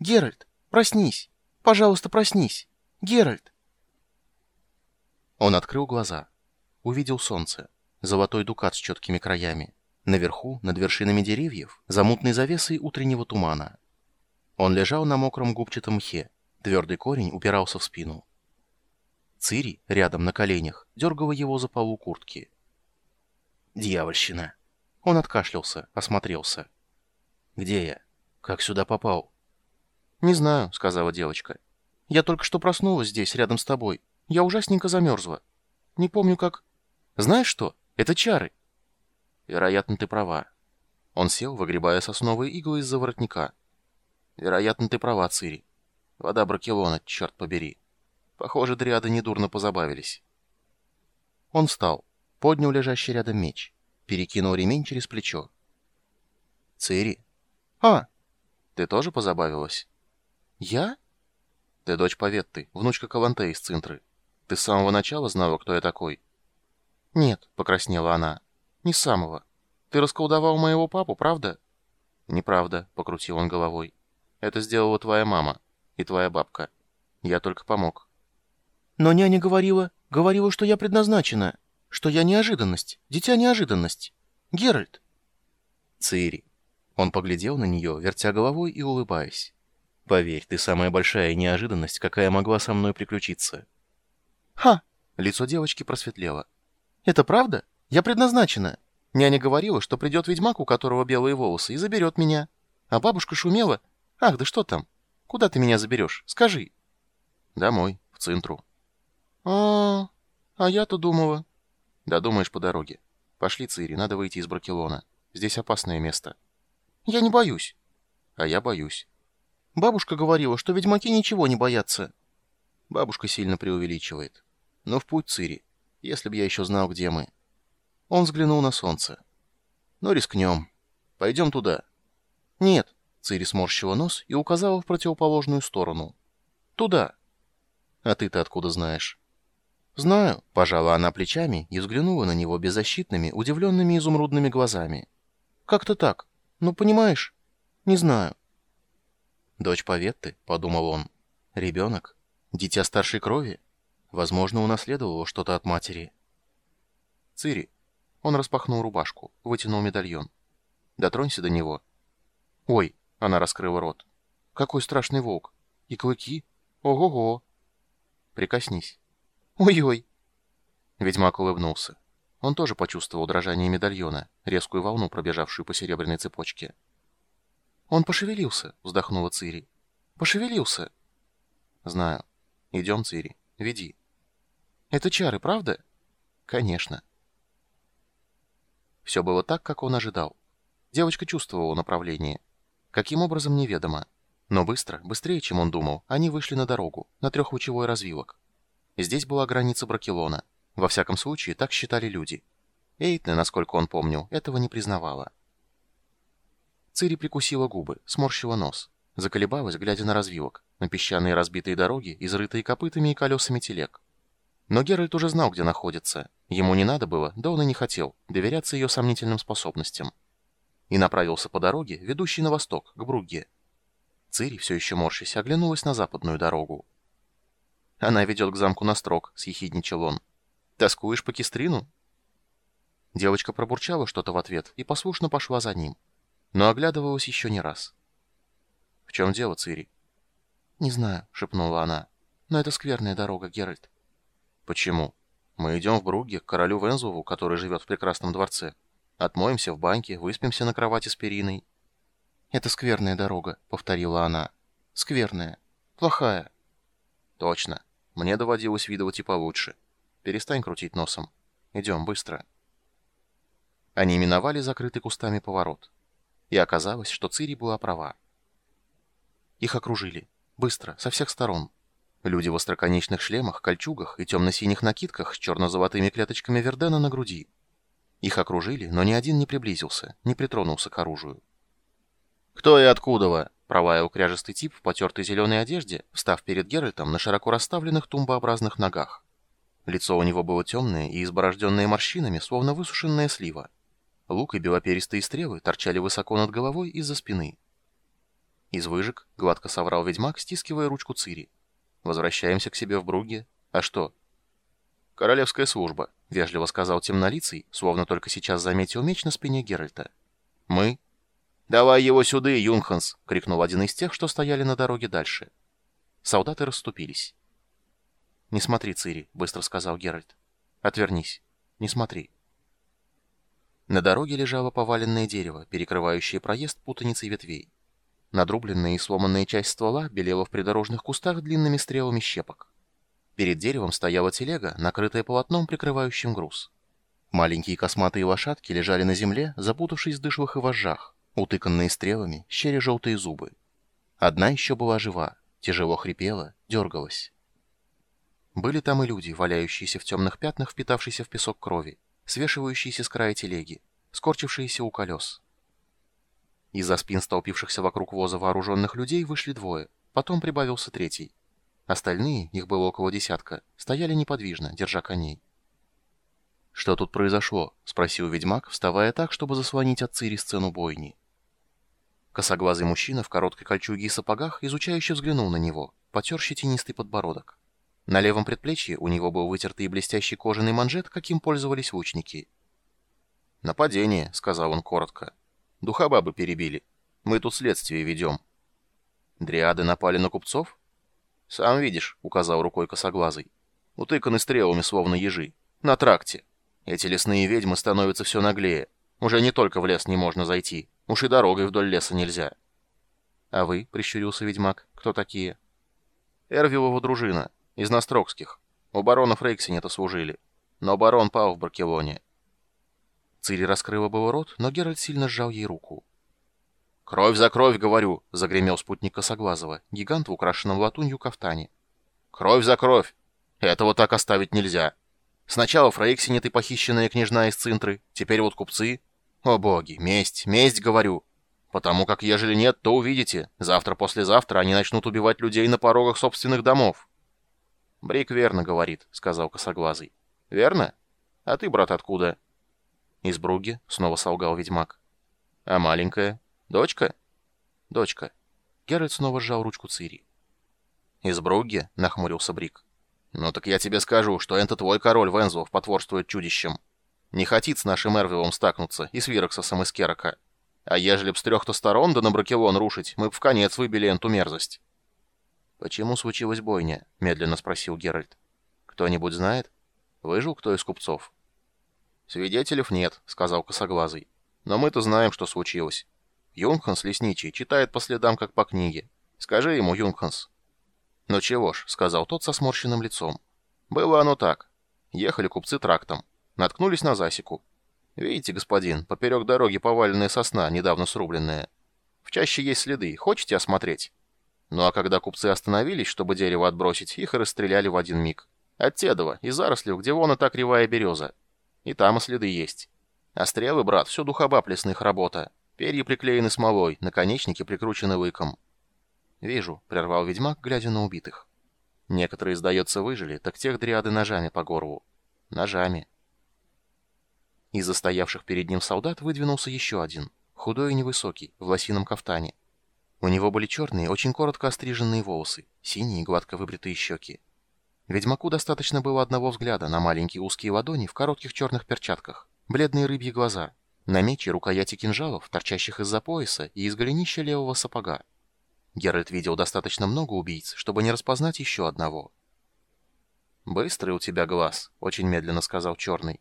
Геральт, проснись! Пожалуйста, проснись! Геральт!» Он открыл глаза. Увидел солнце. Золотой дукат с четкими краями. Наверху, над вершинами деревьев, за мутной завесой утреннего тумана. Он лежал на мокром губчатом мхе. Твердый корень упирался в спину. Цири, рядом на коленях, дергала его за полу куртки. «Дьявольщина!» Он откашлялся, осмотрелся. «Где я? Как сюда попал?» «Не знаю», — сказала девочка. «Я только что проснулась здесь, рядом с тобой. Я ужасненько замерзла. Не помню, как... Знаешь что? Это чары». «Вероятно, ты права». Он сел, выгребая сосновые иглы из-за воротника. «Вероятно, ты права, Цири. Вода бракелона, черт побери. Похоже, дриады недурно позабавились». Он встал, поднял лежащий рядом меч, перекинул ремень через плечо. «Цири?» «А?» «Ты тоже позабавилась?» «Я?» «Ты дочь Поветты, внучка Каланте из Цинтры. Ты с самого начала знала, кто я такой?» «Нет», — покраснела она, — «не с самого. Ты расколдовал моего папу, правда?» «Неправда», — покрутил он головой. «Это сделала твоя мама и твоя бабка. Я только помог». «Но няня говорила, говорила, что я предназначена, что я неожиданность, дитя неожиданность. Геральт!» «Цири». Он поглядел на нее, вертя головой и улыбаясь. Поверь, ты самая большая неожиданность, какая могла со мной приключиться. Ха! Лицо девочки просветлело. Это правда? Я предназначена. Няня говорила, что придет ведьмак, у которого белые волосы, и заберет меня. А бабушка шумела. Ах, да что там? Куда ты меня заберешь? Скажи. Домой, в центру. А, -а, -а, а я-то думала. Да думаешь по дороге. Пошли, Цири, надо выйти из Бракелона. Здесь опасное место. Я не боюсь. А я боюсь. Бабушка говорила, что ведьмаки ничего не боятся. Бабушка сильно преувеличивает. Но в путь, Цири, если б я еще знал, где мы. Он взглянул на солнце. Ну, рискнем. Пойдем туда. Нет. Цири сморщила нос и указала в противоположную сторону. Туда. А ты-то откуда знаешь? Знаю. Пожала она плечами и взглянула на него беззащитными, удивленными изумрудными глазами. Как-то так. Ну, понимаешь? Не знаю. «Дочь Поветты», — подумал он. «Ребенок? Дитя старшей крови? Возможно, унаследовало что-то от матери». «Цири». Он распахнул рубашку, вытянул медальон. «Дотронься до него». «Ой!» — она раскрыла рот. «Какой страшный волк! И клыки! Ого-го!» «Прикоснись». «Ой-ой!» Ведьмак улыбнулся. Он тоже почувствовал дрожание медальона, резкую волну, пробежавшую по серебряной цепочке. «Он пошевелился», — вздохнула Цири. «Пошевелился». «Знаю. Идем, Цири. Веди». «Это чары, правда?» «Конечно». Все было так, как он ожидал. Девочка чувствовала направление. Каким образом, неведомо. Но быстро, быстрее, чем он думал, они вышли на дорогу, на трехлучевой развилок. Здесь была граница Бракелона. Во всяком случае, так считали люди. Эйтне, насколько он помнил, этого не признавала. Цири прикусила губы, сморщила нос. Заколебалась, глядя на развилок, на песчаные разбитые дороги, изрытые копытами и колесами телег. Но Геральт уже знал, где находится. Ему не надо было, да он и не хотел, доверяться ее сомнительным способностям. И направился по дороге, ведущей на восток, к Бругге. Цири, все еще морщась, оглянулась на западную дорогу. «Она ведет к замку Настрок», — съехидничал он. «Тоскуешь по Кистрину?» Девочка пробурчала что-то в ответ и послушно пошла за ним но оглядывалась еще не раз. «В чем дело, Цири?» «Не знаю», — шепнула она. «Но это скверная дорога, Геральт». «Почему? Мы идем в Бругге к королю Вензуву, который живет в прекрасном дворце. Отмоемся в баньке, выспимся на кровати с периной». «Это скверная дорога», — повторила она. «Скверная. Плохая». «Точно. Мне доводилось видывать и получше. Перестань крутить носом. Идем, быстро». Они миновали закрытый кустами поворот. И оказалось, что Цири была права. Их окружили. Быстро, со всех сторон. Люди в остроконечных шлемах, кольчугах и темно-синих накидках с черно-золотыми клеточками Вердена на груди. Их окружили, но ни один не приблизился, не притронулся к оружию. «Кто и откуда вы?» — проваял кряжестый тип в потертой зеленой одежде, встав перед Геральтом на широко расставленных тумбообразных ногах. Лицо у него было темное и изборожденное морщинами, словно высушенная слива. Лук и белоперистые стрелы торчали высоко над головой из-за спины. «Из выжиг», — гладко соврал ведьмак, стискивая ручку Цири. «Возвращаемся к себе в Бруге. А что?» «Королевская служба», — вежливо сказал темнолицый, словно только сейчас заметил меч на спине Геральта. «Мы?» «Давай его сюда, Юнханс!» — крикнул один из тех, что стояли на дороге дальше. Солдаты расступились. «Не смотри, Цири», — быстро сказал Геральт. «Отвернись. Не смотри». На дороге лежало поваленное дерево, перекрывающее проезд путаницей ветвей. Надрубленная и сломанная часть ствола белела в придорожных кустах длинными стрелами щепок. Перед деревом стояла телега, накрытая полотном, прикрывающим груз. Маленькие косматые лошадки лежали на земле, запутавшись в дышлых и вожжах, утыканные стрелами, щери желтые зубы. Одна еще была жива, тяжело хрипела, дергалась. Были там и люди, валяющиеся в темных пятнах, впитавшиеся в песок крови, свешивающиеся с края телеги, скорчившиеся у колес. Из-за спин столпившихся вокруг воза вооруженных людей вышли двое, потом прибавился третий. Остальные, их было около десятка, стояли неподвижно, держа коней. «Что тут произошло?» — спросил ведьмак, вставая так, чтобы заслонить от Цири сцену бойни. Косоглазый мужчина в короткой кольчуге и сапогах изучающе взглянул на него, потер щетинистый подбородок. На левом предплечье у него был вытертый и блестящий кожаный манжет, каким пользовались лучники. «Нападение», — сказал он коротко. Духа бабы перебили. Мы тут следствие ведем». «Дриады напали на купцов?» «Сам видишь», — указал рукой косоглазый. «Утыканы стрелами, словно ежи. На тракте. Эти лесные ведьмы становятся все наглее. Уже не только в лес не можно зайти. Уж и дорогой вдоль леса нельзя». «А вы?» — прищурился ведьмак. «Кто такие?» «Эрвилова дружина. Из Настрокских. У барона Фрейксинета служили. Но барон пал в Баркелоне. Цири раскрыла было рот, но Геральт сильно сжал ей руку. «Кровь за кровь, говорю!» — загремел спутник Косоглазого, гигант в украшенном латунью кафтане. «Кровь за кровь! Этого так оставить нельзя! Сначала Фрейксинет и похищенная княжна из Цинтры, теперь вот купцы. О боги, месть, месть, говорю! Потому как ежели нет, то увидите, завтра-послезавтра они начнут убивать людей на порогах собственных домов». «Брик верно говорит», — сказал Косоглазый. «Верно? А ты, брат, откуда?» «Из Бруги», — снова солгал ведьмак. «А маленькая? Дочка?» «Дочка». Геральт снова сжал ручку Цири. «Из Бруги?» — нахмурился Брик. «Ну так я тебе скажу, что это твой король Вензлов потворствует чудищем. Не хотит с нашим Эрвилом стакнуться и с Вироксосом из Керака. А ежели б с трех-то сторон да на Бракелон рушить, мы б в конец выбили эту мерзость». «Почему случилась бойня?» — медленно спросил Геральт. «Кто-нибудь знает? Выжил кто из купцов?» «Свидетелей нет», — сказал Косоглазый. «Но мы-то знаем, что случилось. Юнгханс, лесничий, читает по следам, как по книге. Скажи ему, Юнгханс». «Ну чего ж», — сказал тот со сморщенным лицом. «Было оно так. Ехали купцы трактом. Наткнулись на засеку. Видите, господин, поперек дороги поваленная сосна, недавно срубленная. В чаще есть следы. Хочете осмотреть?» Ну а когда купцы остановились, чтобы дерево отбросить, их расстреляли в один миг. От Тедова, из зарослей, где вон и та кривая береза. И там и следы есть. А стрелы, брат, все духобаб лесных работа. Перья приклеены смолой, наконечники прикручены лыком. «Вижу», — прервал ведьмак, глядя на убитых. Некоторые, сдается, выжили, так тех дриады ножами по горлу. Ножами. Из застоявших перед ним солдат выдвинулся еще один, худой и невысокий, в лосином кафтане. У него были черные, очень коротко остриженные волосы, синие гладко выбритые щеки. Ведьмаку достаточно было одного взгляда на маленькие узкие ладони в коротких черных перчатках, бледные рыбьи глаза, на меч и рукояти кинжалов, торчащих из-за пояса и из голенища левого сапога. Геральт видел достаточно много убийц, чтобы не распознать еще одного. «Быстрый у тебя глаз», — очень медленно сказал Черный.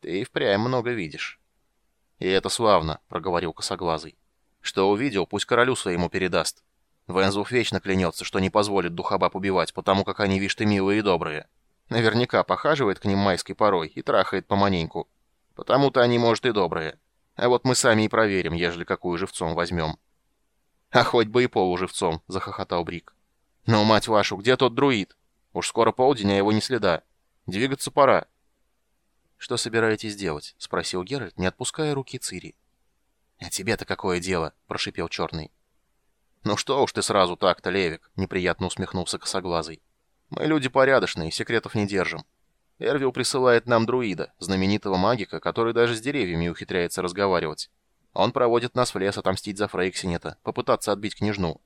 «Ты и впрямь много видишь». «И это славно», — проговорил Косоглазый. «Что увидел, пусть королю своему передаст. Вензуф вечно клянется, что не позволит духобаб убивать, потому как они, вишь ты, милые и добрые. Наверняка похаживает к ним майской порой и трахает поманеньку. Потому-то они, может, и добрые. А вот мы сами и проверим, ежели какую живцом возьмем. А хоть бы и полуживцом, захохотал Брик. Ну, мать вашу, где тот друид? Уж скоро полдень, а его не следа. Двигаться пора. Что собираетесь делать? Спросил Геральт, не отпуская руки Цири. А тебе-то какое дело? Прошипел Черный. «Ну что уж ты сразу так-то, Левик», — неприятно усмехнулся косоглазый. «Мы люди порядочные, секретов не держим. Эрвил присылает нам друида, знаменитого магика, который даже с деревьями ухитряется разговаривать. Он проводит нас в лес отомстить за Фрейксинета, попытаться отбить княжну.